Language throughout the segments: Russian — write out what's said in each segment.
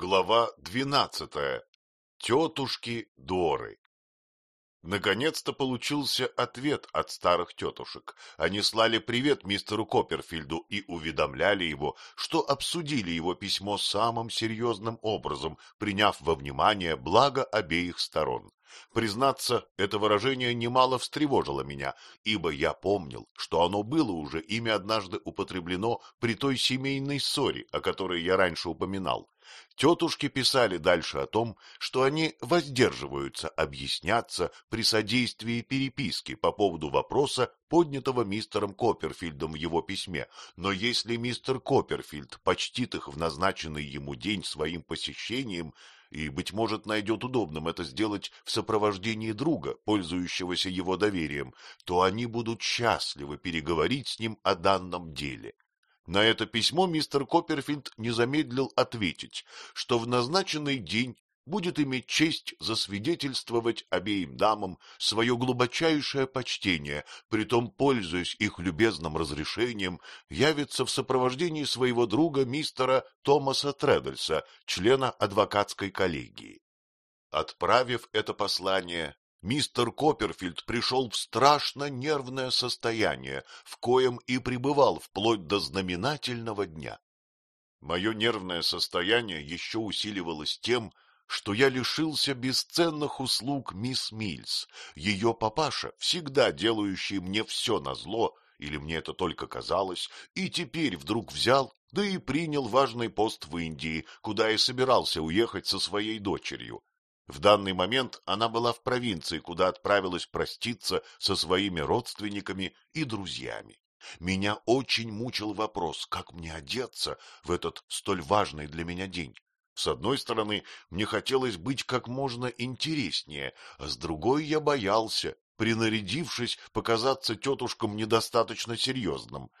Глава двенадцатая. Тетушки Доры. Наконец-то получился ответ от старых тетушек. Они слали привет мистеру Копперфильду и уведомляли его, что обсудили его письмо самым серьезным образом, приняв во внимание благо обеих сторон. Признаться, это выражение немало встревожило меня, ибо я помнил, что оно было уже ими однажды употреблено при той семейной ссоре, о которой я раньше упоминал. Тетушки писали дальше о том, что они воздерживаются объясняться при содействии переписки по поводу вопроса, поднятого мистером Копперфильдом в его письме, но если мистер Копперфильд почтит их в назначенный ему день своим посещением, и, быть может, найдет удобным это сделать в сопровождении друга, пользующегося его доверием, то они будут счастливы переговорить с ним о данном деле. На это письмо мистер Копперфильд не замедлил ответить, что в назначенный день будет иметь честь засвидетельствовать обеим дамам свое глубочайшее почтение, притом, пользуясь их любезным разрешением, явится в сопровождении своего друга мистера Томаса Треддельса, члена адвокатской коллегии. Отправив это послание, мистер Копперфильд пришел в страшно нервное состояние, в коем и пребывал вплоть до знаменательного дня. Мое нервное состояние еще усиливалось тем, что я лишился бесценных услуг мисс Мильс, ее папаша, всегда делающий мне все назло, или мне это только казалось, и теперь вдруг взял, да и принял важный пост в Индии, куда и собирался уехать со своей дочерью. В данный момент она была в провинции, куда отправилась проститься со своими родственниками и друзьями. Меня очень мучил вопрос, как мне одеться в этот столь важный для меня день. С одной стороны, мне хотелось быть как можно интереснее, а с другой я боялся, принарядившись, показаться тетушкам недостаточно серьезным.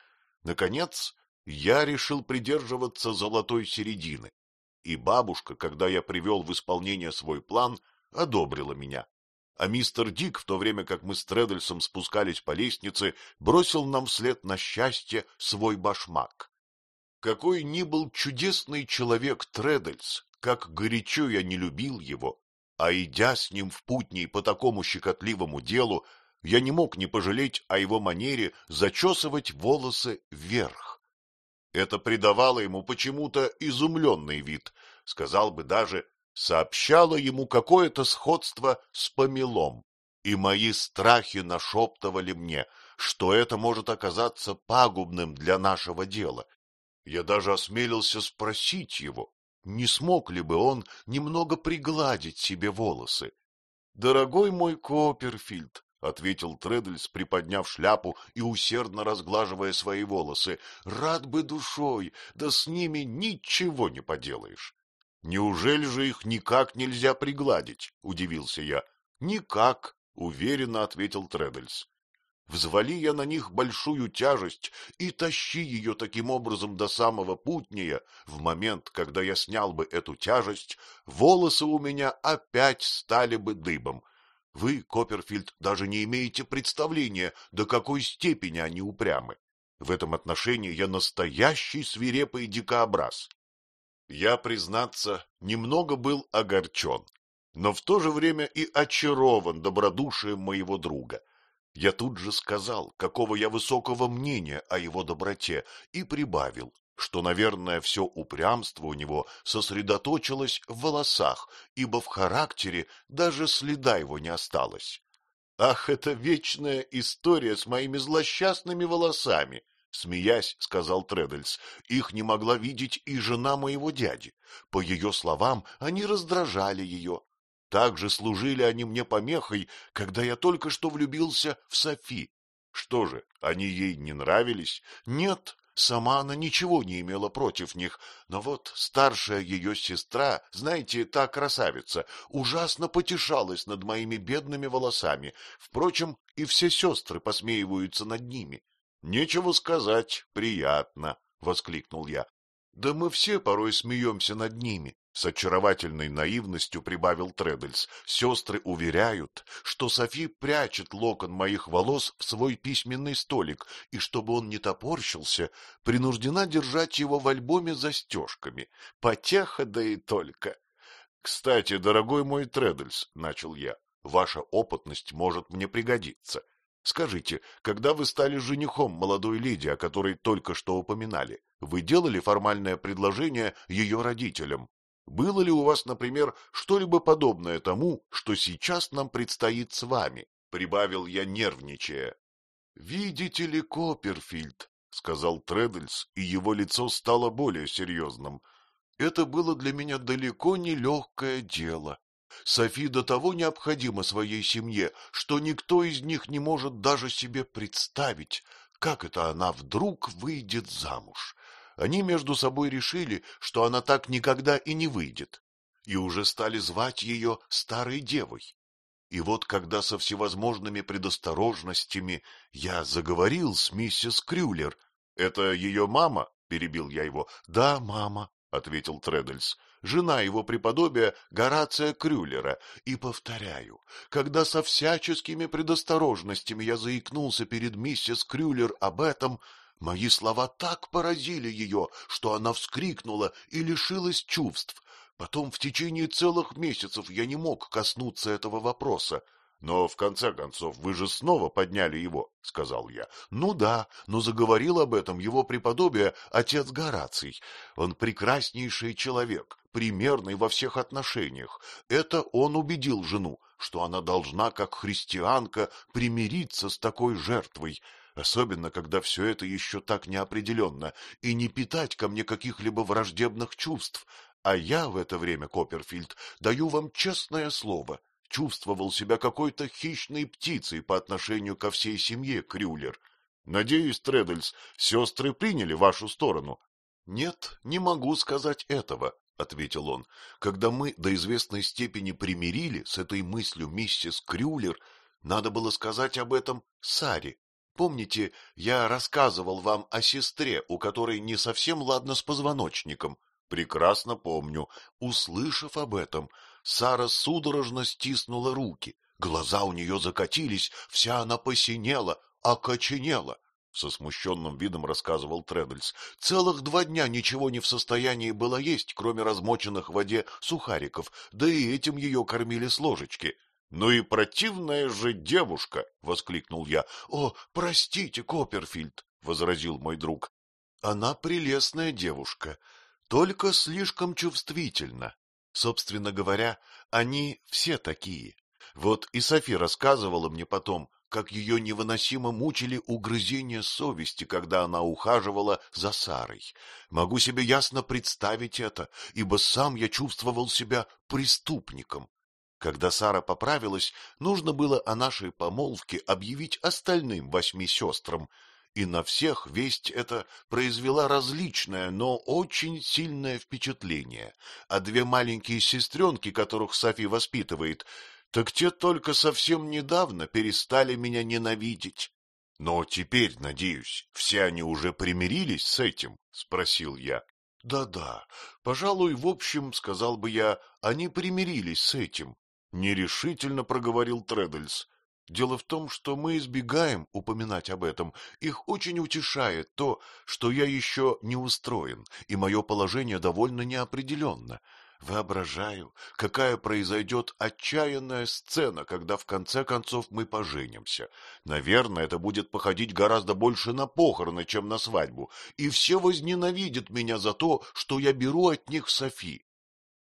Наконец, я решил придерживаться золотой середины и бабушка, когда я привел в исполнение свой план, одобрила меня. А мистер Дик, в то время как мы с Тредельсом спускались по лестнице, бросил нам вслед на счастье свой башмак. Какой ни был чудесный человек Тредельс, как горячо я не любил его, а идя с ним в путней по такому щекотливому делу, я не мог не пожалеть о его манере зачесывать волосы вверх. Это придавало ему почему-то изумленный вид, сказал бы даже, сообщало ему какое-то сходство с помелом. И мои страхи нашептывали мне, что это может оказаться пагубным для нашего дела. Я даже осмелился спросить его, не смог ли бы он немного пригладить себе волосы. — Дорогой мой Копперфильд, — ответил Тредльс, приподняв шляпу и усердно разглаживая свои волосы. — Рад бы душой, да с ними ничего не поделаешь. — Неужели же их никак нельзя пригладить? — удивился я. — Никак, — уверенно ответил Тредльс. Взвали я на них большую тяжесть и тащи ее таким образом до самого путнее, в момент, когда я снял бы эту тяжесть, волосы у меня опять стали бы дыбом, вы, Копперфильд, даже не имеете представления, до какой степени они упрямы. В этом отношении я настоящий свирепый дикообраз. Я, признаться, немного был огорчен, но в то же время и очарован добродушием моего друга. Я тут же сказал, какого я высокого мнения о его доброте, и прибавил, что, наверное, все упрямство у него сосредоточилось в волосах, ибо в характере даже следа его не осталось. «Ах, это вечная история с моими злосчастными волосами!» — смеясь, сказал Тредельс. «Их не могла видеть и жена моего дяди. По ее словам, они раздражали ее. Также служили они мне помехой, когда я только что влюбился в Софи. Что же, они ей не нравились? Нет, Сама она ничего не имела против них, но вот старшая ее сестра, знаете, та красавица, ужасно потешалась над моими бедными волосами. Впрочем, и все сестры посмеиваются над ними. — Нечего сказать, приятно, — воскликнул я. — Да мы все порой смеемся над ними, — С очаровательной наивностью прибавил Тредельс. Сестры уверяют, что Софи прячет локон моих волос в свой письменный столик, и чтобы он не топорщился, принуждена держать его в альбоме застежками. Потеха да и только. — Кстати, дорогой мой Тредельс, — начал я, — ваша опытность может мне пригодиться. Скажите, когда вы стали женихом молодой леди, о которой только что упоминали, вы делали формальное предложение ее родителям? Было ли у вас, например, что-либо подобное тому, что сейчас нам предстоит с вами? — прибавил я, нервничая. — Видите ли, Копперфильд, — сказал Тредельс, и его лицо стало более серьезным, — это было для меня далеко не легкое дело. Софи до того необходима своей семье, что никто из них не может даже себе представить, как это она вдруг выйдет замуж. Они между собой решили, что она так никогда и не выйдет, и уже стали звать ее старой девой. И вот когда со всевозможными предосторожностями я заговорил с миссис Крюлер... — Это ее мама? — перебил я его. — Да, мама, — ответил Тредельс, — жена его преподобия Горация Крюлера. И повторяю, когда со всяческими предосторожностями я заикнулся перед миссис Крюлер об этом, Мои слова так поразили ее, что она вскрикнула и лишилась чувств. Потом в течение целых месяцев я не мог коснуться этого вопроса. — Но, в конце концов, вы же снова подняли его, — сказал я. — Ну да, но заговорил об этом его преподобие отец Гораций. Он прекраснейший человек, примерный во всех отношениях. Это он убедил жену, что она должна, как христианка, примириться с такой жертвой особенно когда все это еще так неопределенно, и не питать ко мне каких-либо враждебных чувств. А я в это время, Копперфильд, даю вам честное слово, чувствовал себя какой-то хищной птицей по отношению ко всей семье Крюлер. Надеюсь, Тредельс, сестры приняли вашу сторону. — Нет, не могу сказать этого, — ответил он. — Когда мы до известной степени примирили с этой мыслью миссис Крюлер, надо было сказать об этом Саре. Помните, я рассказывал вам о сестре, у которой не совсем ладно с позвоночником? Прекрасно помню. Услышав об этом, Сара судорожно стиснула руки. Глаза у нее закатились, вся она посинела, окоченела. Со смущенным видом рассказывал Тредельс. Целых два дня ничего не в состоянии было есть, кроме размоченных в воде сухариков, да и этим ее кормили с ложечки. — Ну и противная же девушка! — воскликнул я. — О, простите, Копперфильд! — возразил мой друг. — Она прелестная девушка, только слишком чувствительна. Собственно говоря, они все такие. Вот и Софи рассказывала мне потом, как ее невыносимо мучили угрызения совести, когда она ухаживала за Сарой. Могу себе ясно представить это, ибо сам я чувствовал себя преступником. Когда Сара поправилась, нужно было о нашей помолвке объявить остальным восьми сестрам, и на всех весть эта произвела различное, но очень сильное впечатление, а две маленькие сестренки, которых Софи воспитывает, так те только совсем недавно перестали меня ненавидеть. — Но теперь, надеюсь, все они уже примирились с этим? — спросил я. Да — пожалуй, в общем, сказал бы я, они примирились с этим. — нерешительно проговорил Тредельс. Дело в том, что мы избегаем упоминать об этом. Их очень утешает то, что я еще не устроен, и мое положение довольно неопределенно. Воображаю, какая произойдет отчаянная сцена, когда в конце концов мы поженимся. Наверное, это будет походить гораздо больше на похороны, чем на свадьбу, и все возненавидят меня за то, что я беру от них Софи.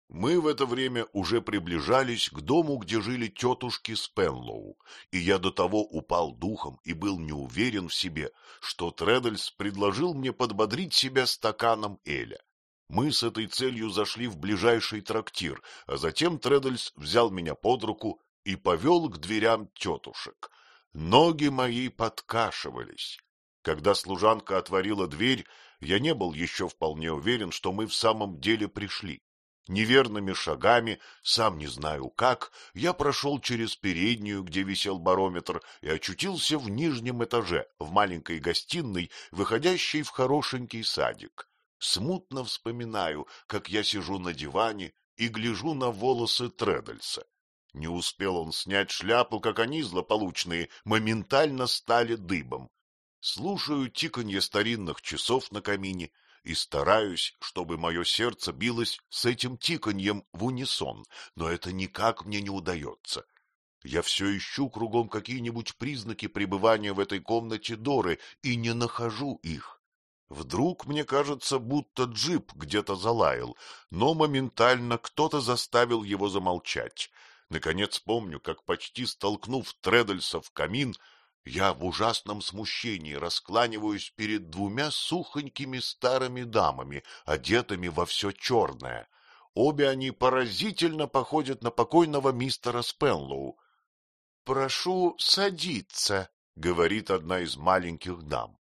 Мы в это время уже приближались к дому, где жили тетушки Спенлоу, и я до того упал духом и был не уверен в себе, что Тредельс предложил мне подбодрить себя стаканом Эля. Мы с этой целью зашли в ближайший трактир, а затем Тредельс взял меня под руку и повел к дверям тетушек. Ноги мои подкашивались. Когда служанка отворила дверь, я не был еще вполне уверен, что мы в самом деле пришли. Неверными шагами, сам не знаю как, я прошел через переднюю, где висел барометр, и очутился в нижнем этаже, в маленькой гостиной, выходящей в хорошенький садик. Смутно вспоминаю, как я сижу на диване и гляжу на волосы Тредальса. Не успел он снять шляпу, как они, злополучные, моментально стали дыбом. Слушаю тиканье старинных часов на камине и стараюсь, чтобы мое сердце билось с этим тиканьем в унисон, но это никак мне не удается. Я все ищу кругом какие-нибудь признаки пребывания в этой комнате Доры и не нахожу их. Вдруг мне кажется, будто джип где-то залаял, но моментально кто-то заставил его замолчать. Наконец помню, как почти столкнув Тредальса в камин, я в ужасном смущении раскланиваюсь перед двумя сухонькими старыми дамами, одетыми во все черное. Обе они поразительно походят на покойного мистера Спенлоу. — Прошу садиться, — говорит одна из маленьких дам.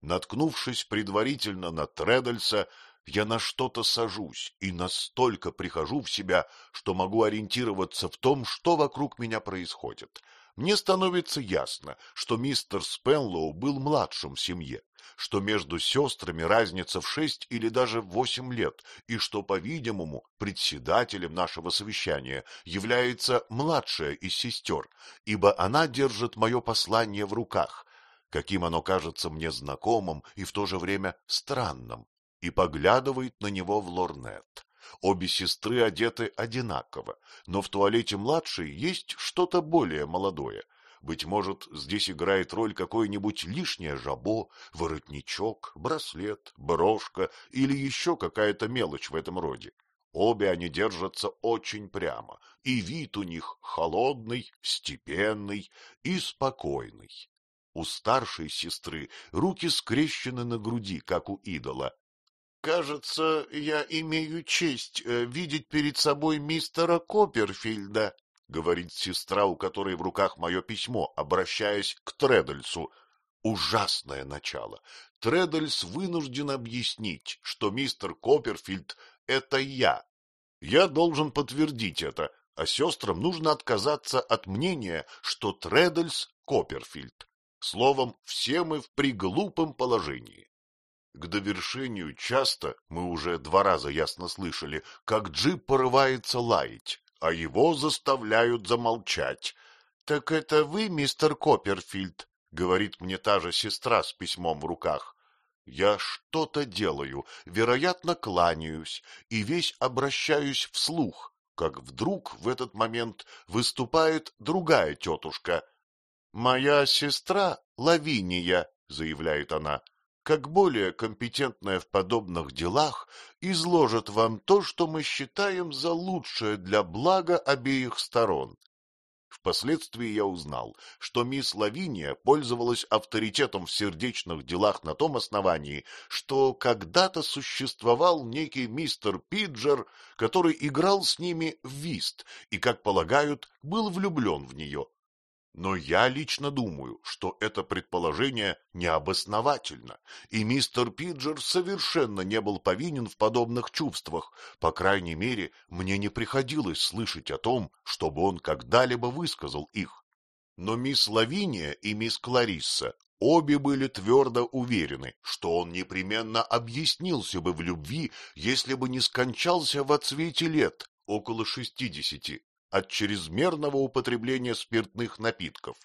Наткнувшись предварительно на Тредальса, я на что-то сажусь и настолько прихожу в себя, что могу ориентироваться в том, что вокруг меня происходит. Мне становится ясно, что мистер Спенлоу был младшим в семье, что между сестрами разница в шесть или даже в восемь лет, и что, по-видимому, председателем нашего совещания является младшая из сестер, ибо она держит мое послание в руках, каким оно кажется мне знакомым и в то же время странным и поглядывает на него в лорнет. Обе сестры одеты одинаково, но в туалете младшей есть что-то более молодое. Быть может, здесь играет роль какое-нибудь лишнее жабо, воротничок, браслет, брошка или еще какая-то мелочь в этом роде. Обе они держатся очень прямо, и вид у них холодный, степенный и спокойный. У старшей сестры руки скрещены на груди, как у идола, Кажется, я имею честь э, видеть перед собой мистера Копперфильда, — говорит сестра, у которой в руках мое письмо, обращаясь к Тредальсу. Ужасное начало. Тредальс вынужден объяснить, что мистер Копперфильд — это я. Я должен подтвердить это, а сестрам нужно отказаться от мнения, что Тредальс — Копперфильд. Словом, все мы в приглупом положении. К довершению часто, мы уже два раза ясно слышали, как джип порывается лаять, а его заставляют замолчать. — Так это вы, мистер Копперфильд? — говорит мне та же сестра с письмом в руках. Я что-то делаю, вероятно, кланяюсь, и весь обращаюсь вслух, как вдруг в этот момент выступает другая тетушка. — Моя сестра Лавиния, — заявляет она, как более компетентная в подобных делах, изложит вам то, что мы считаем за лучшее для блага обеих сторон. Впоследствии я узнал, что мисс Лавиния пользовалась авторитетом в сердечных делах на том основании, что когда-то существовал некий мистер Пиджер, который играл с ними в вист и, как полагают, был влюблен в нее. Но я лично думаю, что это предположение необосновательно, и мистер Пиджер совершенно не был повинен в подобных чувствах. По крайней мере, мне не приходилось слышать о том, чтобы он когда-либо высказал их. Но мисс Лавиния и мисс Кларисса обе были твердо уверены, что он непременно объяснился бы в любви, если бы не скончался в отсвете лет, около шестидесяти, от чрезмерного употребления спиртных напитков.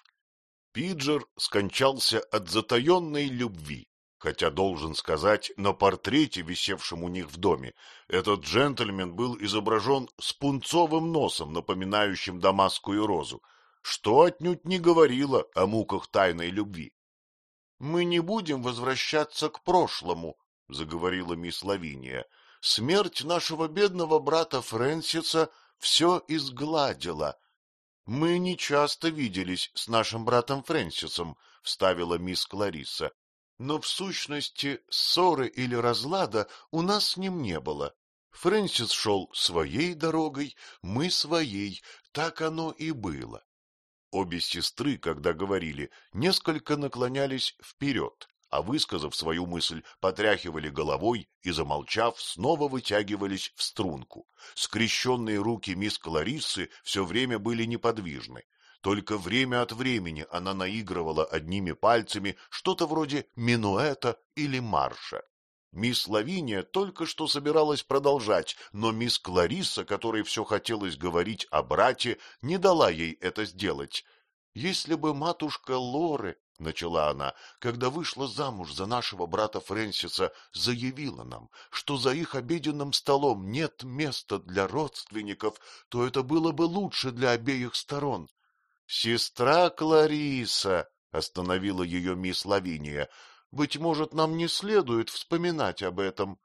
Пиджер скончался от затаенной любви, хотя, должен сказать, на портрете, висевшем у них в доме, этот джентльмен был изображен с пунцовым носом, напоминающим дамасскую розу, что отнюдь не говорило о муках тайной любви. — Мы не будем возвращаться к прошлому, — заговорила мисс Лавиния. — Смерть нашего бедного брата Фрэнсиса — все изгладила. — Мы не часто виделись с нашим братом Фрэнсисом, — вставила мисс Клариса. — Но в сущности ссоры или разлада у нас с ним не было. Фрэнсис шел своей дорогой, мы своей, так оно и было. Обе сестры, когда говорили, несколько наклонялись вперед, а, высказав свою мысль, потряхивали головой и, замолчав, снова вытягивались в струнку. Скрещенные руки мисс Клариссы все время были неподвижны. Только время от времени она наигрывала одними пальцами что-то вроде минуэта или марша. Мисс Лавиния только что собиралась продолжать, но мисс Клариса, которой все хотелось говорить о брате, не дала ей это сделать. Если бы матушка Лоры, — начала она, — когда вышла замуж за нашего брата Фрэнсиса, заявила нам, что за их обеденным столом нет места для родственников, то это было бы лучше для обеих сторон. — Сестра Клариса, — остановила ее мисс Лавиния, быть может, нам не следует вспоминать об этом.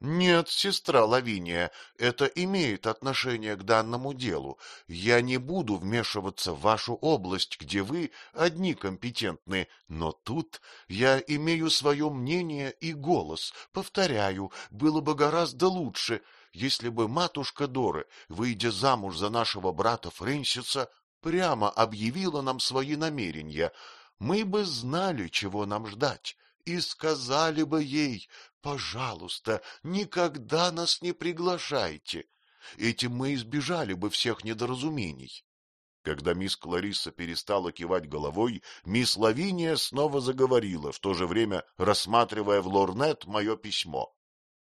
Нет, сестра Лавиния, это имеет отношение к данному делу. Я не буду вмешиваться в вашу область, где вы одни компетентны, но тут я имею свое мнение и голос. Повторяю, было бы гораздо лучше, если бы матушка Доры, выйдя замуж за нашего брата Фрэнсиса, прямо объявила нам свои намерения. Мы бы знали, чего нам ждать и сказали бы ей, пожалуйста, никогда нас не приглашайте. Этим мы избежали бы всех недоразумений. Когда мисс Клариса перестала кивать головой, мисс Лавиния снова заговорила, в то же время рассматривая в лорнет мое письмо.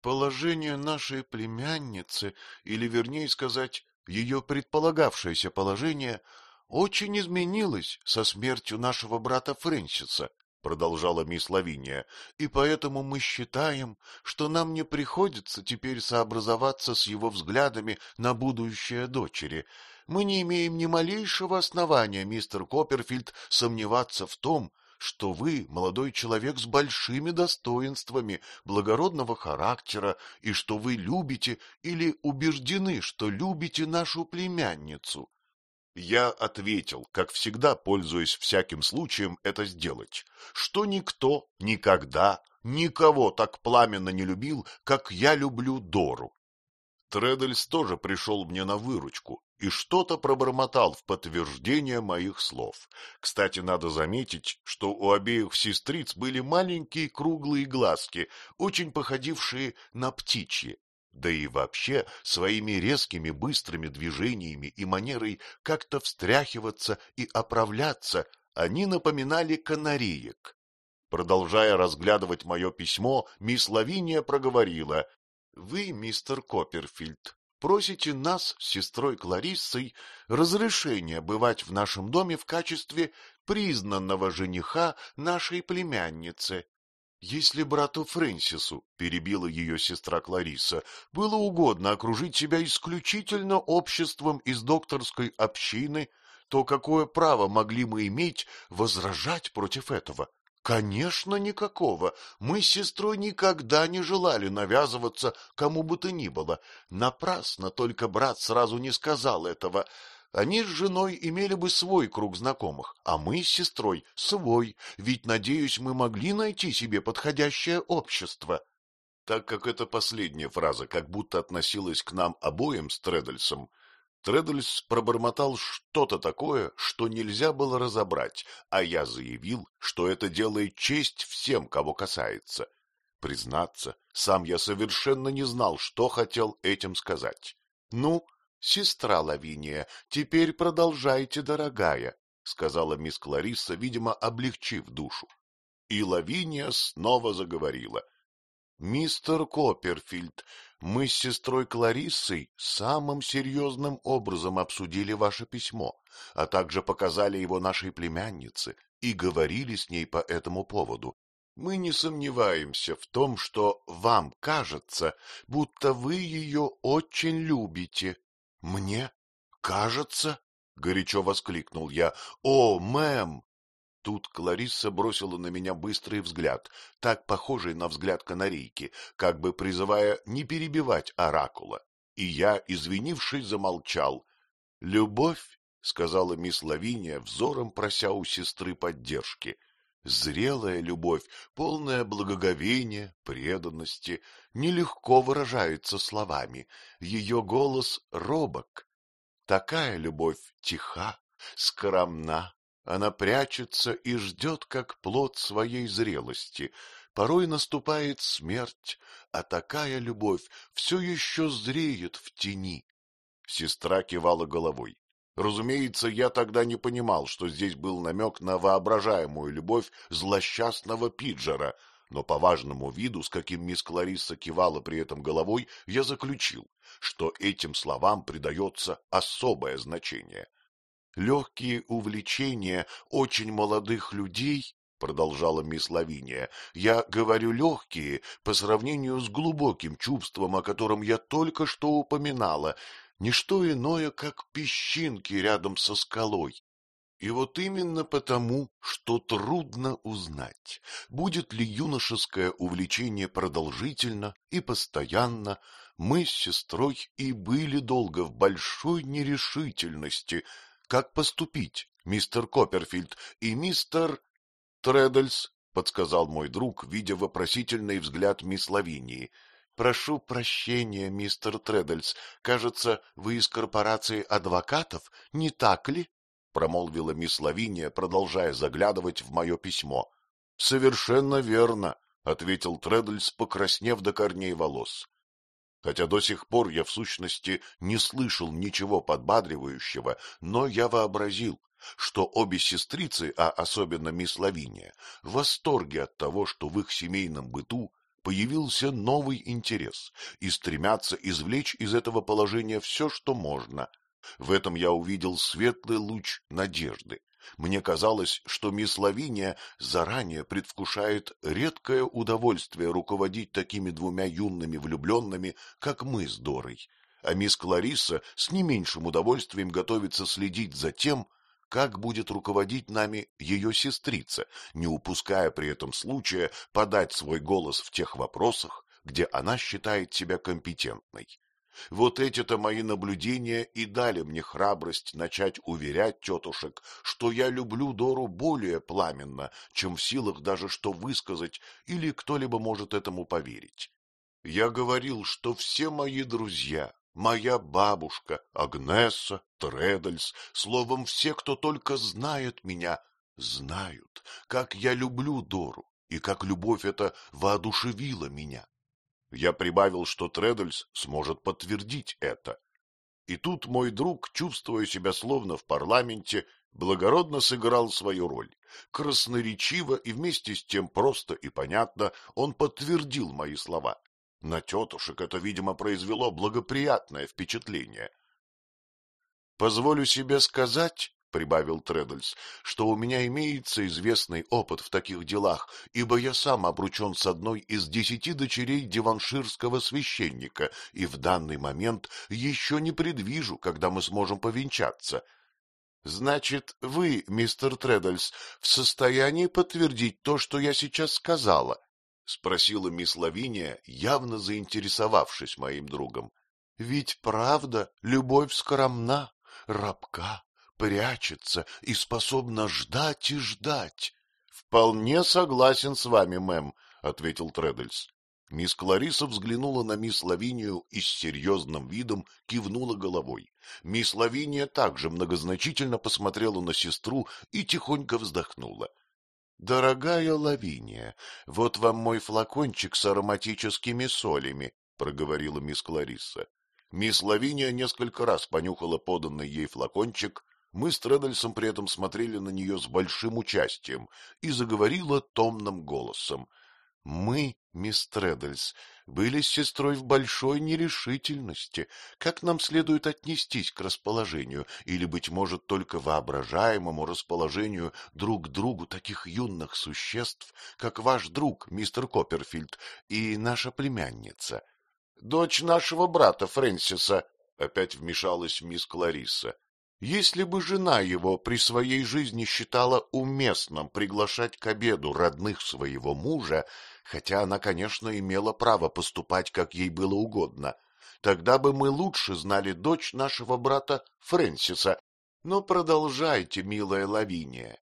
Положение нашей племянницы, или, вернее сказать, ее предполагавшееся положение, очень изменилось со смертью нашего брата Фрэнсиса продолжала мисс Лавиния, — и поэтому мы считаем, что нам не приходится теперь сообразоваться с его взглядами на будущее дочери. Мы не имеем ни малейшего основания, мистер Копперфильд, сомневаться в том, что вы молодой человек с большими достоинствами, благородного характера, и что вы любите или убеждены, что любите нашу племянницу. Я ответил, как всегда, пользуясь всяким случаем это сделать, что никто никогда никого так пламенно не любил, как я люблю Дору. Тредельс тоже пришел мне на выручку и что-то пробормотал в подтверждение моих слов. Кстати, надо заметить, что у обеих сестриц были маленькие круглые глазки, очень походившие на птичьи да и вообще своими резкими быстрыми движениями и манерой как-то встряхиваться и оправляться они напоминали канареек. Продолжая разглядывать мое письмо, мисс Лавиния проговорила. — Вы, мистер Копперфильд, просите нас с сестрой Клариссой разрешения бывать в нашем доме в качестве признанного жениха нашей племянницы. Если брату Фрэнсису, — перебила ее сестра Клариса, — было угодно окружить себя исключительно обществом из докторской общины, то какое право могли мы иметь возражать против этого? Конечно, никакого. Мы с сестрой никогда не желали навязываться кому бы то ни было. Напрасно только брат сразу не сказал этого. Они с женой имели бы свой круг знакомых, а мы с сестрой — свой, ведь, надеюсь, мы могли найти себе подходящее общество. Так как эта последняя фраза как будто относилась к нам обоим с Тредельсом, Тредельс пробормотал что-то такое, что нельзя было разобрать, а я заявил, что это делает честь всем, кого касается. Признаться, сам я совершенно не знал, что хотел этим сказать. Ну, — Сестра Лавиния, теперь продолжайте, дорогая, — сказала мисс Клариса, видимо, облегчив душу. И Лавиния снова заговорила. — Мистер Копперфильд, мы с сестрой Клариссой самым серьезным образом обсудили ваше письмо, а также показали его нашей племяннице и говорили с ней по этому поводу. Мы не сомневаемся в том, что вам кажется, будто вы ее очень любите. — Мне? Кажется? — горячо воскликнул я. — О, мэм! Тут Кларисса бросила на меня быстрый взгляд, так похожий на взгляд канарейки, как бы призывая не перебивать оракула. И я, извинившись, замолчал. — Любовь, — сказала мисс Лавиния, взором прося у сестры поддержки. Зрелая любовь, полная благоговения, преданности, нелегко выражается словами. Ее голос робок. Такая любовь тиха, скромна. Она прячется и ждет, как плод своей зрелости. Порой наступает смерть, а такая любовь все еще зреет в тени. Сестра кивала головой. Разумеется, я тогда не понимал, что здесь был намек на воображаемую любовь злосчастного Пиджера, но по важному виду, с каким мисс Кларисса кивала при этом головой, я заключил, что этим словам придается особое значение. Легкие увлечения очень молодых людей — продолжала мисс Лавиния, — я говорю легкие по сравнению с глубоким чувством, о котором я только что упоминала, не что иное, как песчинки рядом со скалой. И вот именно потому, что трудно узнать, будет ли юношеское увлечение продолжительно и постоянно, мы с сестрой и были долго в большой нерешительности, как поступить, мистер Копперфильд и мистер Треддельс, — подсказал мой друг, видя вопросительный взгляд мисс Лавинии. — Прошу прощения, мистер Треддельс, кажется, вы из корпорации адвокатов, не так ли? — промолвила мисс Лавиния, продолжая заглядывать в мое письмо. — Совершенно верно, — ответил Треддельс, покраснев до корней волос. Хотя до сих пор я в сущности не слышал ничего подбадривающего, но я вообразил, что обе сестрицы, а особенно мисс Лавиния, в восторге от того, что в их семейном быту появился новый интерес и стремятся извлечь из этого положения все, что можно. В этом я увидел светлый луч надежды. Мне казалось, что мисс Лавиния заранее предвкушает редкое удовольствие руководить такими двумя юными влюбленными, как мы с Дорой, а мисс Клариса с не меньшим удовольствием готовится следить за тем, как будет руководить нами ее сестрица, не упуская при этом случая подать свой голос в тех вопросах, где она считает себя компетентной. Вот эти-то мои наблюдения и дали мне храбрость начать уверять тетушек, что я люблю Дору более пламенно, чем в силах даже что высказать, или кто-либо может этому поверить. Я говорил, что все мои друзья, моя бабушка, Агнеса, Тредальс, словом, все, кто только знает меня, знают, как я люблю Дору и как любовь эта воодушевила меня. Я прибавил, что Тредальс сможет подтвердить это. И тут мой друг, чувствуя себя словно в парламенте, благородно сыграл свою роль. Красноречиво и вместе с тем просто и понятно он подтвердил мои слова. На тетушек это, видимо, произвело благоприятное впечатление. Позволю себе сказать, — прибавил Треддельс, — что у меня имеется известный опыт в таких делах, ибо я сам обручен с одной из десяти дочерей диванширского священника и в данный момент еще не предвижу, когда мы сможем повенчаться. — Значит, вы, мистер Треддельс, в состоянии подтвердить то, что я сейчас сказала? — спросила мисс Лавиния, явно заинтересовавшись моим другом. — Ведь правда, любовь скромна, рабка, прячется и способна ждать и ждать. — Вполне согласен с вами, мэм, — ответил Треддельс. Мисс Клариса взглянула на мисс Лавинию и с серьезным видом кивнула головой. Мисс Лавиния также многозначительно посмотрела на сестру и тихонько вздохнула. — Дорогая Лавиния, вот вам мой флакончик с ароматическими солями, — проговорила мисс Клариса. Мисс Лавиния несколько раз понюхала поданный ей флакончик, мы с Тредальсом при этом смотрели на нее с большим участием и заговорила томным голосом. — Мы, мисс Тредальс, были с сестрой в большой нерешительности. Как нам следует отнестись к расположению, или, быть может, только воображаемому расположению друг к другу таких юных существ, как ваш друг, мистер Копперфильд, и наша племянница? — Дочь нашего брата Фрэнсиса, — опять вмешалась мисс Клариса. Если бы жена его при своей жизни считала уместным приглашать к обеду родных своего мужа, хотя она, конечно, имела право поступать, как ей было угодно, тогда бы мы лучше знали дочь нашего брата Фрэнсиса. Но продолжайте, милая Лавиния.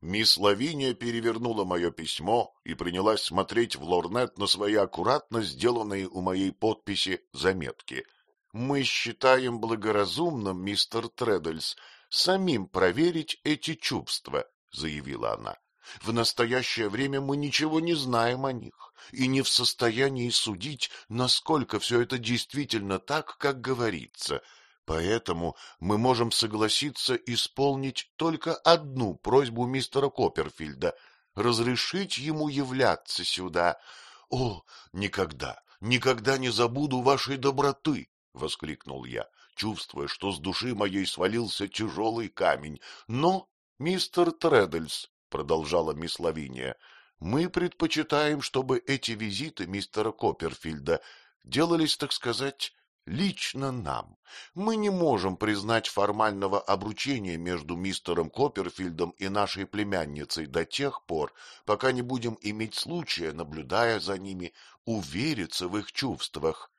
Мисс Лавиния перевернула мое письмо и принялась смотреть в лорнет на свои аккуратно сделанные у моей подписи заметки — мы считаем благоразумным, мистер Треддельс, самим проверить эти чувства, — заявила она. В настоящее время мы ничего не знаем о них и не в состоянии судить, насколько все это действительно так, как говорится. Поэтому мы можем согласиться исполнить только одну просьбу мистера Копперфильда разрешить ему являться сюда. — О, никогда, никогда не забуду вашей доброты! — воскликнул я, чувствуя, что с души моей свалился тяжелый камень. — Но, мистер Треддельс, — продолжала мисс Лавиния, — мы предпочитаем, чтобы эти визиты мистера Копперфильда делались, так сказать, лично нам. Мы не можем признать формального обручения между мистером Копперфильдом и нашей племянницей до тех пор, пока не будем иметь случая, наблюдая за ними, увериться в их чувствах.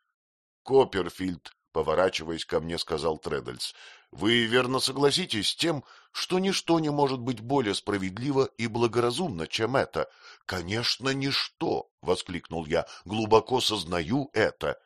Копперфильд, поворачиваясь ко мне, сказал Треддельс, вы верно согласитесь с тем, что ничто не может быть более справедливо и благоразумно, чем это. — Конечно, ничто! — воскликнул я. — Глубоко сознаю это.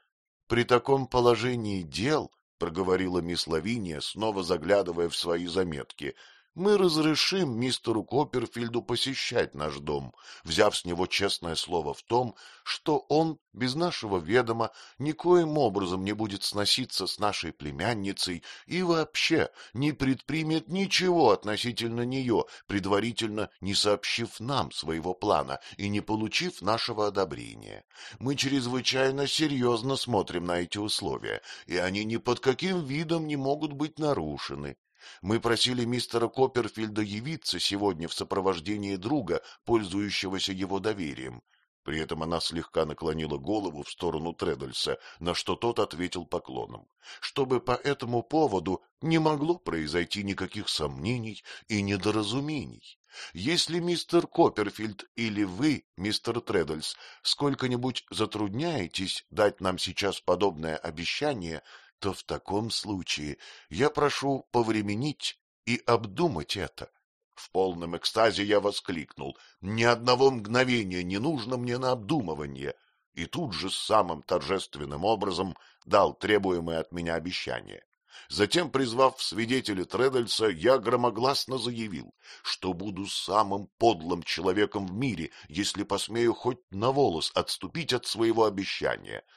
При таком положении дел, — проговорила мисс Лавиния, снова заглядывая в свои заметки, мы разрешим мистеру Копперфильду посещать наш дом, взяв с него честное слово в том, что он, без нашего ведома, никоим образом не будет сноситься с нашей племянницей и вообще не предпримет ничего относительно нее, предварительно не сообщив нам своего плана и не получив нашего одобрения. Мы чрезвычайно серьезно смотрим на эти условия, и они ни под каким видом не могут быть нарушены. Мы просили мистера Копперфильда явиться сегодня в сопровождении друга, пользующегося его доверием. При этом она слегка наклонила голову в сторону Тредальса, на что тот ответил поклоном. Чтобы по этому поводу не могло произойти никаких сомнений и недоразумений. Если мистер Копперфильд или вы, мистер Тредальс, сколько-нибудь затрудняетесь дать нам сейчас подобное обещание, то в таком случае я прошу повременить и обдумать это. В полном экстазе я воскликнул. Ни одного мгновения не нужно мне на обдумывание. И тут же самым торжественным образом дал требуемое от меня обещание. Затем, призвав свидетеля Тредальса, я громогласно заявил, что буду самым подлым человеком в мире, если посмею хоть на волос отступить от своего обещания ——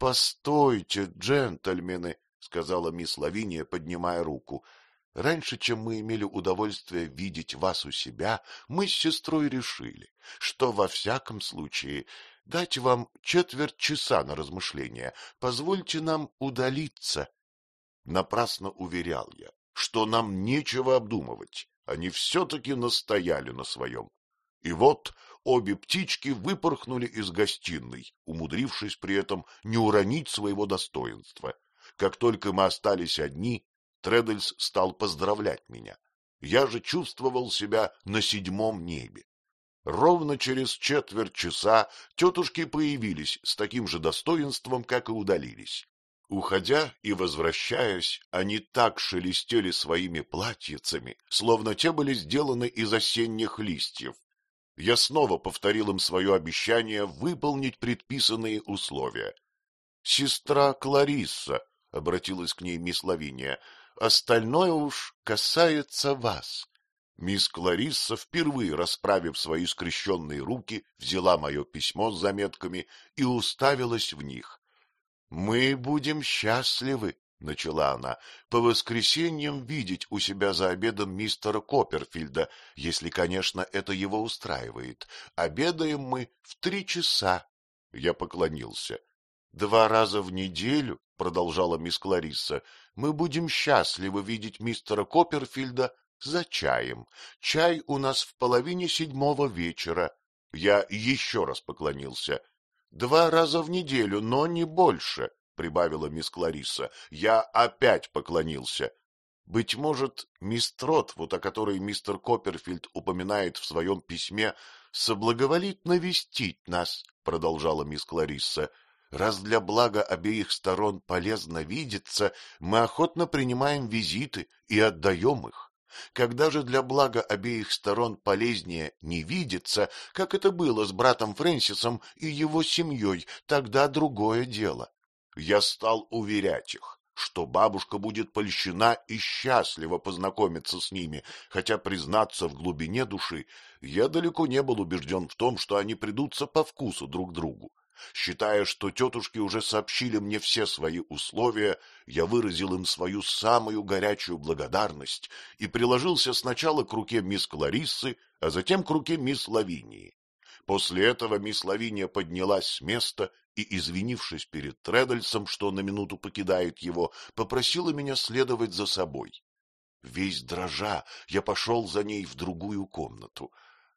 Постойте, джентльмены, — сказала мисс Лавиния, поднимая руку. — Раньше, чем мы имели удовольствие видеть вас у себя, мы с сестрой решили, что во всяком случае дать вам четверть часа на размышление. Позвольте нам удалиться. Напрасно уверял я, что нам нечего обдумывать. Они все-таки настояли на своем. И вот обе птички выпорхнули из гостиной, умудрившись при этом не уронить своего достоинства. Как только мы остались одни, Тредельс стал поздравлять меня. Я же чувствовал себя на седьмом небе. Ровно через четверть часа тетушки появились с таким же достоинством, как и удалились. Уходя и возвращаясь, они так шелестели своими платьицами, словно те были сделаны из осенних листьев, я снова повторил им свое обещание выполнить предписанные условия. — Сестра Кларисса, — обратилась к ней мисс Лавиния, — остальное уж касается вас. Мисс Кларисса, впервые расправив свои скрещенные руки, взяла мое письмо с заметками и уставилась в них. — Мы будем счастливы, — начала она, — по воскресеньям видеть у себя за обедом мистера Копперфильда, если, конечно, это его устраивает. Обедаем мы в три часа. Я поклонился. — Два раза в неделю, — продолжала мисс Кларисса, — мы будем счастливы видеть мистера Копперфильда за чаем. Чай у нас в половине седьмого вечера. Я еще раз поклонился. — Два раза в неделю, но не больше прибавила мисс Кларисса, — я опять поклонился. Быть может, мисс Тротвуд, о которой мистер Копперфильд упоминает в своем письме, соблаговолит навестить нас, — продолжала мисс Кларисса. Раз для блага обеих сторон полезно видеться, мы охотно принимаем визиты и отдаем их. Когда же для блага обеих сторон полезнее не видеться, как это было с братом Фрэнсисом и его семьей, тогда другое дело. Я стал уверять их, что бабушка будет польщена и счастлива познакомиться с ними, хотя, признаться в глубине души, я далеко не был убежден в том, что они придутся по вкусу друг другу. Считая, что тетушки уже сообщили мне все свои условия, я выразил им свою самую горячую благодарность и приложился сначала к руке мисс Клариссы, а затем к руке мисс Лавинии. После этого мисс Лавиния поднялась с места и, извинившись перед Тредальсом, что на минуту покидает его, попросила меня следовать за собой. Весь дрожа, я пошел за ней в другую комнату.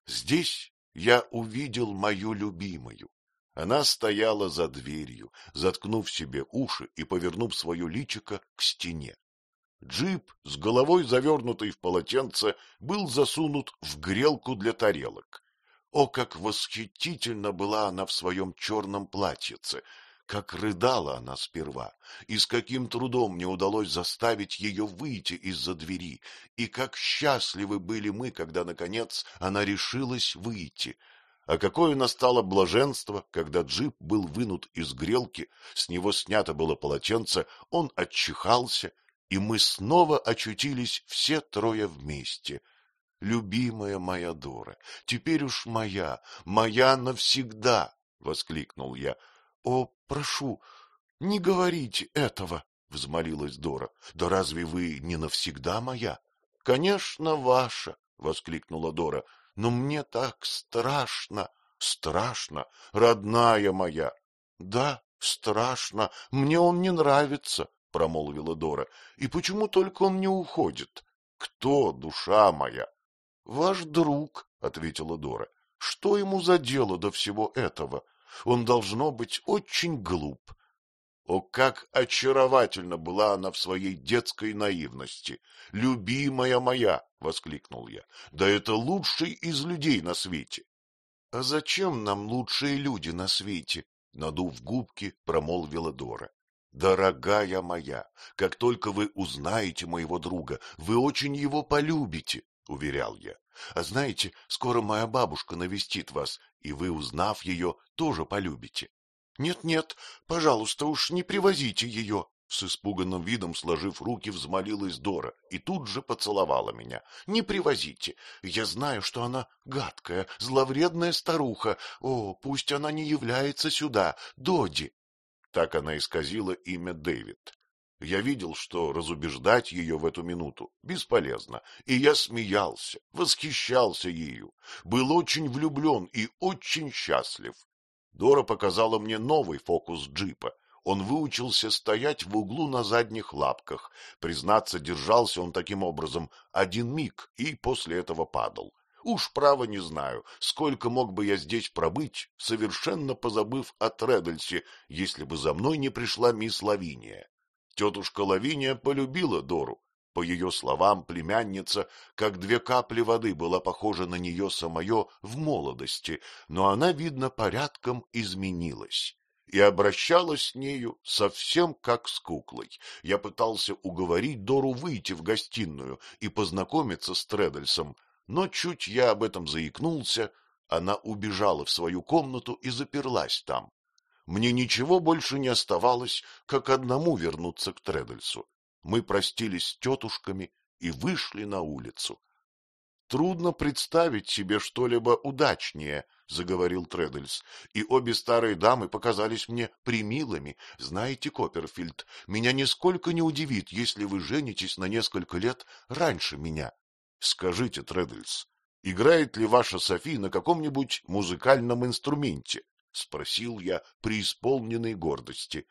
Здесь я увидел мою любимую. Она стояла за дверью, заткнув себе уши и повернув свое личико к стене. Джип, с головой завернутой в полотенце, был засунут в грелку для тарелок. О, как восхитительно была она в своем черном платьице! Как рыдала она сперва, и с каким трудом мне удалось заставить ее выйти из-за двери, и как счастливы были мы, когда, наконец, она решилась выйти. А какое настало блаженство, когда джип был вынут из грелки, с него снято было полотенце, он отчихался, и мы снова очутились все трое вместе — любимая моя Дора, теперь уж моя, моя навсегда! — воскликнул я. — О, прошу, не говорите этого! — взмолилась Дора. — Да разве вы не навсегда моя? — Конечно, ваша! — воскликнула Дора. — Но мне так страшно! Страшно, родная моя! — Да, страшно, мне он не нравится, — промолвила Дора. — И почему только он не уходит? — Кто, душа моя? — Ваш друг, — ответила Дора. — Что ему за дело до всего этого? Он должно быть очень глуп. О, как очаровательно была она в своей детской наивности! «Любимая моя!» — воскликнул я. «Да это лучший из людей на свете!» «А зачем нам лучшие люди на свете?» — надув губки, промолвила Дора. «Дорогая моя, как только вы узнаете моего друга, вы очень его полюбите. — уверял я. — А знаете, скоро моя бабушка навестит вас, и вы, узнав ее, тоже полюбите. Нет, — Нет-нет, пожалуйста, уж не привозите ее, — с испуганным видом сложив руки, взмолилась Дора и тут же поцеловала меня. — Не привозите. Я знаю, что она гадкая, зловредная старуха. О, пусть она не является сюда, Доди. Так она исказила имя Дэвид. Я видел, что разубеждать ее в эту минуту бесполезно, и я смеялся, восхищался ею, был очень влюблен и очень счастлив. Дора показала мне новый фокус джипа. Он выучился стоять в углу на задних лапках. Признаться, держался он таким образом один миг и после этого падал. Уж право не знаю, сколько мог бы я здесь пробыть, совершенно позабыв о Тредальсе, если бы за мной не пришла мисс Лавиния. Тетушка Лавиния полюбила Дору. По ее словам, племянница, как две капли воды, была похожа на нее самое в молодости, но она, видно, порядком изменилась и обращалась с нею совсем как с куклой. Я пытался уговорить Дору выйти в гостиную и познакомиться с Тредальсом, но чуть я об этом заикнулся, она убежала в свою комнату и заперлась там мне ничего больше не оставалось, как одному вернуться к Тредельсу. Мы простились с тетушками и вышли на улицу. — Трудно представить себе что-либо удачнее, — заговорил Тредельс, — и обе старые дамы показались мне примилыми. Знаете, Копперфильд, меня нисколько не удивит, если вы женитесь на несколько лет раньше меня. Скажите, Тредельс, играет ли ваша Софи на каком-нибудь музыкальном инструменте? — спросил я, преисполненной гордости.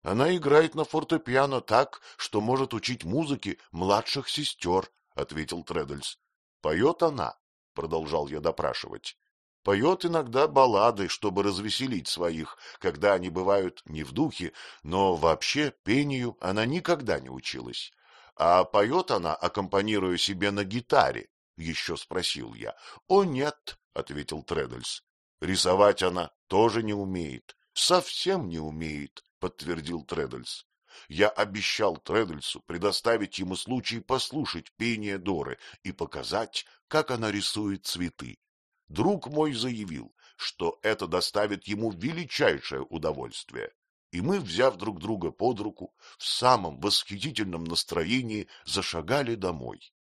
— Она играет на фортепиано так, что может учить музыке младших сестер, — ответил Треддельс. — Поет она, — продолжал я допрашивать. — Поет иногда баллады, чтобы развеселить своих, когда они бывают не в духе, но вообще пению она никогда не училась. А поет она, аккомпанируя себе на гитаре, — еще спросил я. — О, нет, — ответил Треддельс. Рисовать она тоже не умеет, совсем не умеет, подтвердил Тредельс. Я обещал Тредельсу предоставить ему случай послушать пение Доры и показать, как она рисует цветы. Друг мой заявил, что это доставит ему величайшее удовольствие. И мы, взяв друг друга под руку, в самом восхитительном настроении зашагали домой.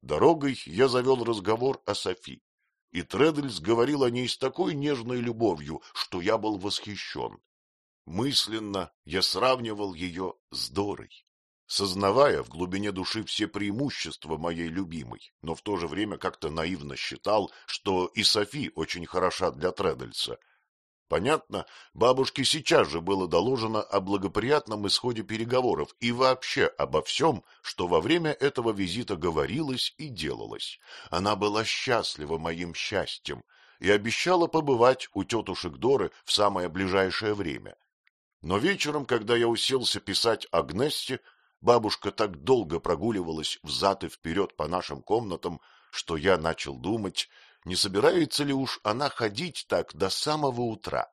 Дорогой я завел разговор о Софи. И Тредльс говорил о ней с такой нежной любовью, что я был восхищен. Мысленно я сравнивал ее с Дорой, сознавая в глубине души все преимущества моей любимой, но в то же время как-то наивно считал, что и Софи очень хороша для Тредльса. Понятно, бабушке сейчас же было доложено о благоприятном исходе переговоров и вообще обо всем, что во время этого визита говорилось и делалось. Она была счастлива моим счастьем и обещала побывать у тетушек Доры в самое ближайшее время. Но вечером, когда я уселся писать Агнессе, бабушка так долго прогуливалась взад и вперед по нашим комнатам, что я начал думать, не собирается ли уж она ходить так до самого утра.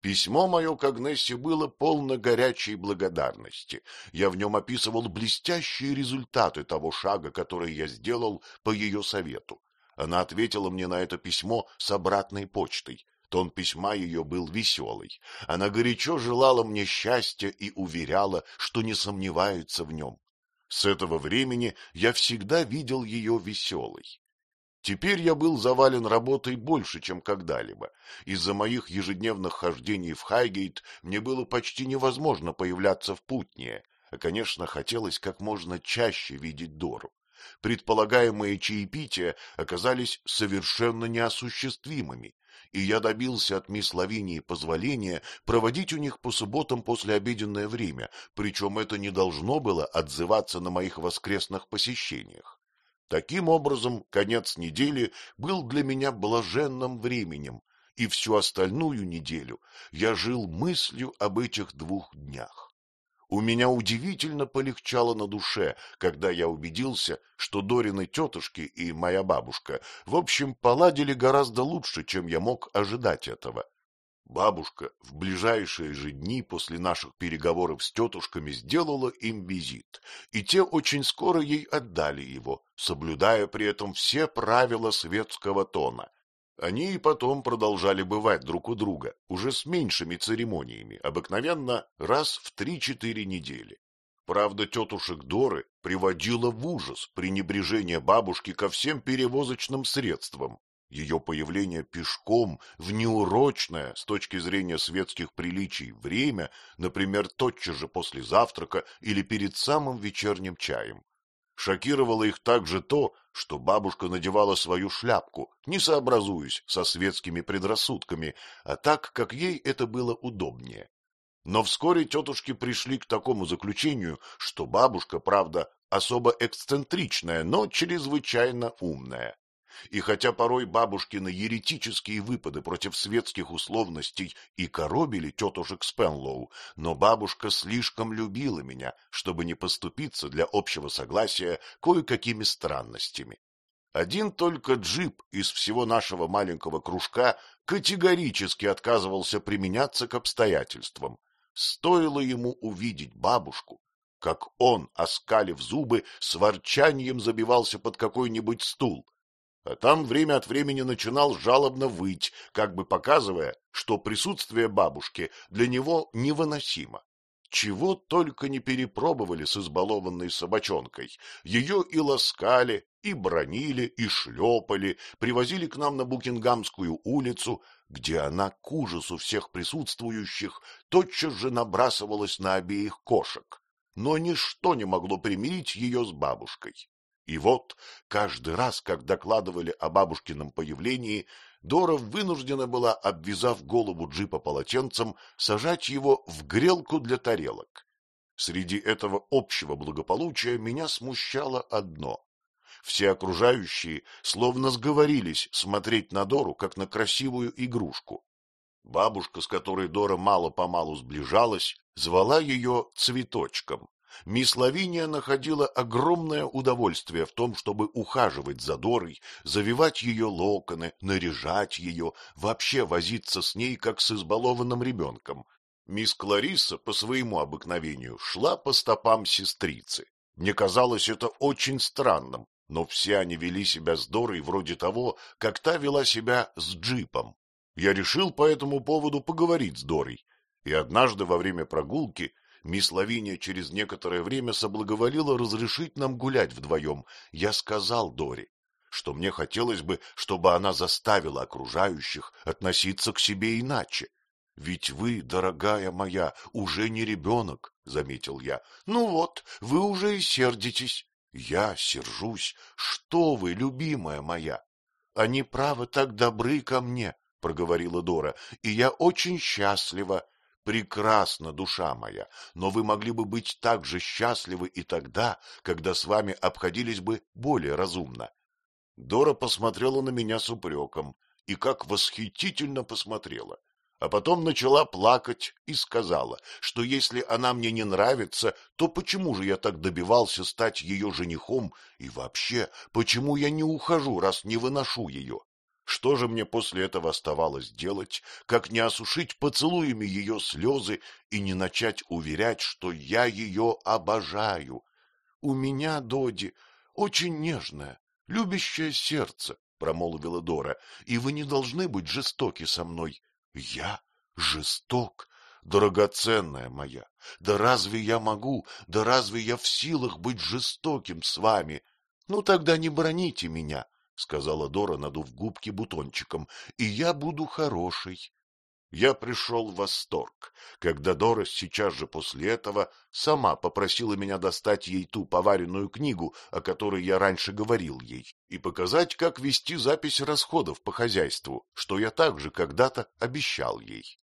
Письмо мое к Агнессе было полно горячей благодарности. Я в нем описывал блестящие результаты того шага, который я сделал по ее совету. Она ответила мне на это письмо с обратной почтой. Тон письма ее был веселый. Она горячо желала мне счастья и уверяла, что не сомневается в нем. С этого времени я всегда видел ее веселой. Теперь я был завален работой больше, чем когда-либо. Из-за моих ежедневных хождений в Хайгейт мне было почти невозможно появляться в Путнее, а, конечно, хотелось как можно чаще видеть Дору. Предполагаемые чаепития оказались совершенно неосуществимыми, и я добился от мисс Лавинии позволения проводить у них по субботам после обеденное время, причем это не должно было отзываться на моих воскресных посещениях. Таким образом, конец недели был для меня блаженным временем, и всю остальную неделю я жил мыслью об этих двух днях. У меня удивительно полегчало на душе, когда я убедился, что Дорины тетушки и моя бабушка, в общем, поладили гораздо лучше, чем я мог ожидать этого. Бабушка в ближайшие же дни после наших переговоров с тетушками сделала им визит, и те очень скоро ей отдали его, соблюдая при этом все правила светского тона. Они и потом продолжали бывать друг у друга, уже с меньшими церемониями, обыкновенно раз в три-четыре недели. Правда, тетушек Доры приводила в ужас пренебрежение бабушки ко всем перевозочным средствам. Ее появление пешком в неурочное с точки зрения светских приличий время, например, тотчас же после завтрака или перед самым вечерним чаем, Шокировало их также то, что бабушка надевала свою шляпку, не сообразуясь со светскими предрассудками, а так, как ей это было удобнее. Но вскоре тетушки пришли к такому заключению, что бабушка, правда, особо эксцентричная, но чрезвычайно умная. И хотя порой бабушкины еретические выпады против светских условностей и коробили тетушек Спенлоу, но бабушка слишком любила меня, чтобы не поступиться для общего согласия кое-какими странностями. Один только джип из всего нашего маленького кружка категорически отказывался применяться к обстоятельствам. Стоило ему увидеть бабушку, как он, оскалив зубы, с ворчанием забивался под какой-нибудь стул, а там время от времени начинал жалобно выть, как бы показывая, что присутствие бабушки для него невыносимо. Чего только не перепробовали с избалованной собачонкой. Ее и ласкали, и бронили, и шлепали, привозили к нам на Букингамскую улицу, где она, к ужасу всех присутствующих, тотчас же набрасывалась на обеих кошек. Но ничто не могло примирить ее с бабушкой. И вот каждый раз, как докладывали о бабушкином появлении, Дора вынуждена была, обвязав голову джипа полотенцем, сажать его в грелку для тарелок. Среди этого общего благополучия меня смущало одно. Все окружающие словно сговорились смотреть на Дору, как на красивую игрушку. Бабушка, с которой Дора мало-помалу сближалась, звала ее Цветочком. Мисс Лавиния находила огромное удовольствие в том, чтобы ухаживать за Дорой, завивать ее локоны, наряжать ее, вообще возиться с ней, как с избалованным ребенком. Мисс Клариса по своему обыкновению шла по стопам сестрицы. Мне казалось это очень странным, но все они вели себя с Дорой вроде того, как та вела себя с джипом. Я решил по этому поводу поговорить с Дорой, и однажды во время прогулки Мисс Лавиния через некоторое время соблаговолила разрешить нам гулять вдвоем. Я сказал Дори, что мне хотелось бы, чтобы она заставила окружающих относиться к себе иначе. Ведь вы, дорогая моя, уже не ребенок, — заметил я. — Ну вот, вы уже и сердитесь. Я сержусь. Что вы, любимая моя? Они, право, так добры ко мне, — проговорила Дора, — и я очень счастлива. Прекрасно, душа моя, но вы могли бы быть так же счастливы и тогда, когда с вами обходились бы более разумно. Дора посмотрела на меня с упреком, и как восхитительно посмотрела а потом начала плакать и сказала, что если она мне не нравится, то почему же я так добивался стать ее женихом и вообще, почему я не ухожу, раз не выношу ее? Что же мне после этого оставалось делать, как не осушить поцелуями ее слезы и не начать уверять, что я ее обожаю? У меня, Доди, очень нежное, любящее сердце, — промолвила Дора, — и вы не должны быть жестоки со мной. Я жесток, драгоценная моя. Да разве я могу, да разве я в силах быть жестоким с вами? Ну тогда не броните меня, — сказала Дора, надув губки бутончиком, — и я буду хорошей. Я пришел в восторг, когда Дорос сейчас же после этого сама попросила меня достать ей ту поваренную книгу, о которой я раньше говорил ей, и показать, как вести запись расходов по хозяйству, что я также когда-то обещал ей.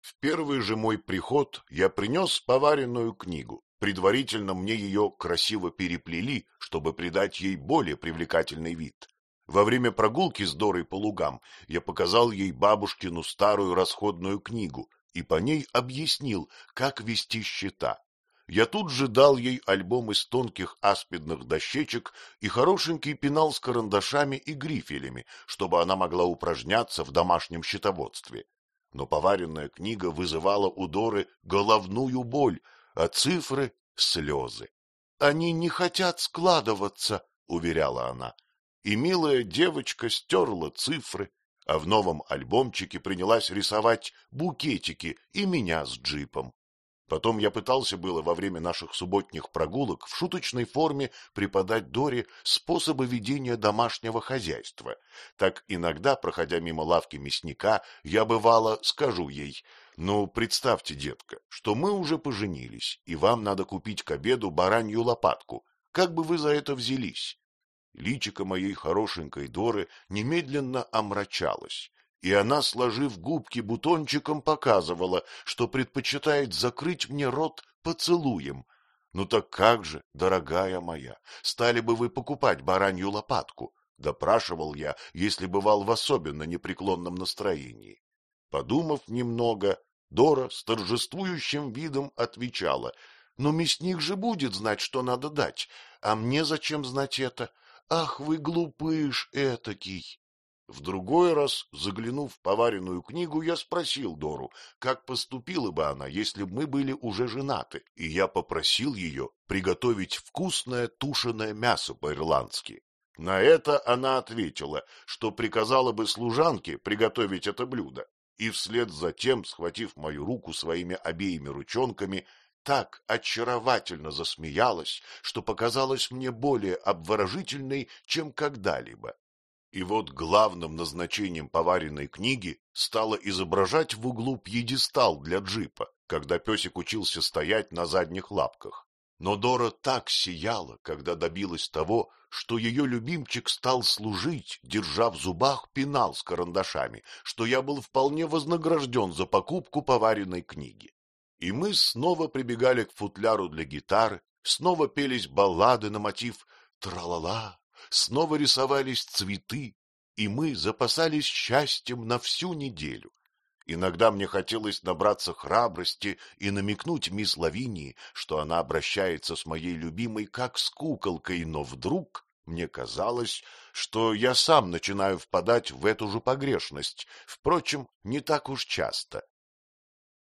В первый же мой приход я принес поваренную книгу. Предварительно мне ее красиво переплели, чтобы придать ей более привлекательный вид. Во время прогулки с Дорой по лугам я показал ей бабушкину старую расходную книгу и по ней объяснил, как вести счета. Я тут же дал ей альбом из тонких аспидных дощечек и хорошенький пенал с карандашами и грифелями, чтобы она могла упражняться в домашнем счетоводстве. Но поваренная книга вызывала у Доры головную боль, а цифры — слезы. — Они не хотят складываться, — уверяла она и милая девочка стерла цифры, а в новом альбомчике принялась рисовать букетики и меня с джипом. Потом я пытался было во время наших субботних прогулок в шуточной форме преподать Доре способы ведения домашнего хозяйства. Так иногда, проходя мимо лавки мясника, я бывало скажу ей, «Ну, представьте, детка, что мы уже поженились, и вам надо купить к обеду баранью лопатку. Как бы вы за это взялись?» Личико моей хорошенькой Доры немедленно омрачалось, и она, сложив губки бутончиком, показывала, что предпочитает закрыть мне рот поцелуем. Ну так как же, дорогая моя, стали бы вы покупать баранью лопатку? Допрашивал я, если бывал в особенно непреклонном настроении. Подумав немного, Дора с торжествующим видом отвечала, «Но мясник же будет знать, что надо дать, а мне зачем знать это? Ах вы глупыш этакий! В другой раз, заглянув в поваренную книгу, я спросил Дору, как поступила бы она, если бы мы были уже женаты, и я попросил ее приготовить вкусное тушеное мясо по-ирландски. На это она ответила, что приказала бы служанке приготовить это блюдо, и вслед за тем, схватив мою руку своими обеими ручонками, так очаровательно засмеялась, что показалась мне более обворожительной, чем когда-либо. И вот главным назначением поваренной книги стало изображать в углу пьедестал для джипа, когда песик учился стоять на задних лапках. Но Дора так сияла, когда добилась того, что ее любимчик стал служить, держа в зубах пенал с карандашами, что я был вполне вознагражден за покупку поваренной книги. И мы снова прибегали к футляру для гитары, снова пелись баллады на мотив «Тра-ла-ла», снова рисовались цветы, и мы запасались счастьем на всю неделю. Иногда мне хотелось набраться храбрости и намекнуть мисс Лавинии, что она обращается с моей любимой как с куколкой, но вдруг мне казалось, что я сам начинаю впадать в эту же погрешность, впрочем, не так уж часто.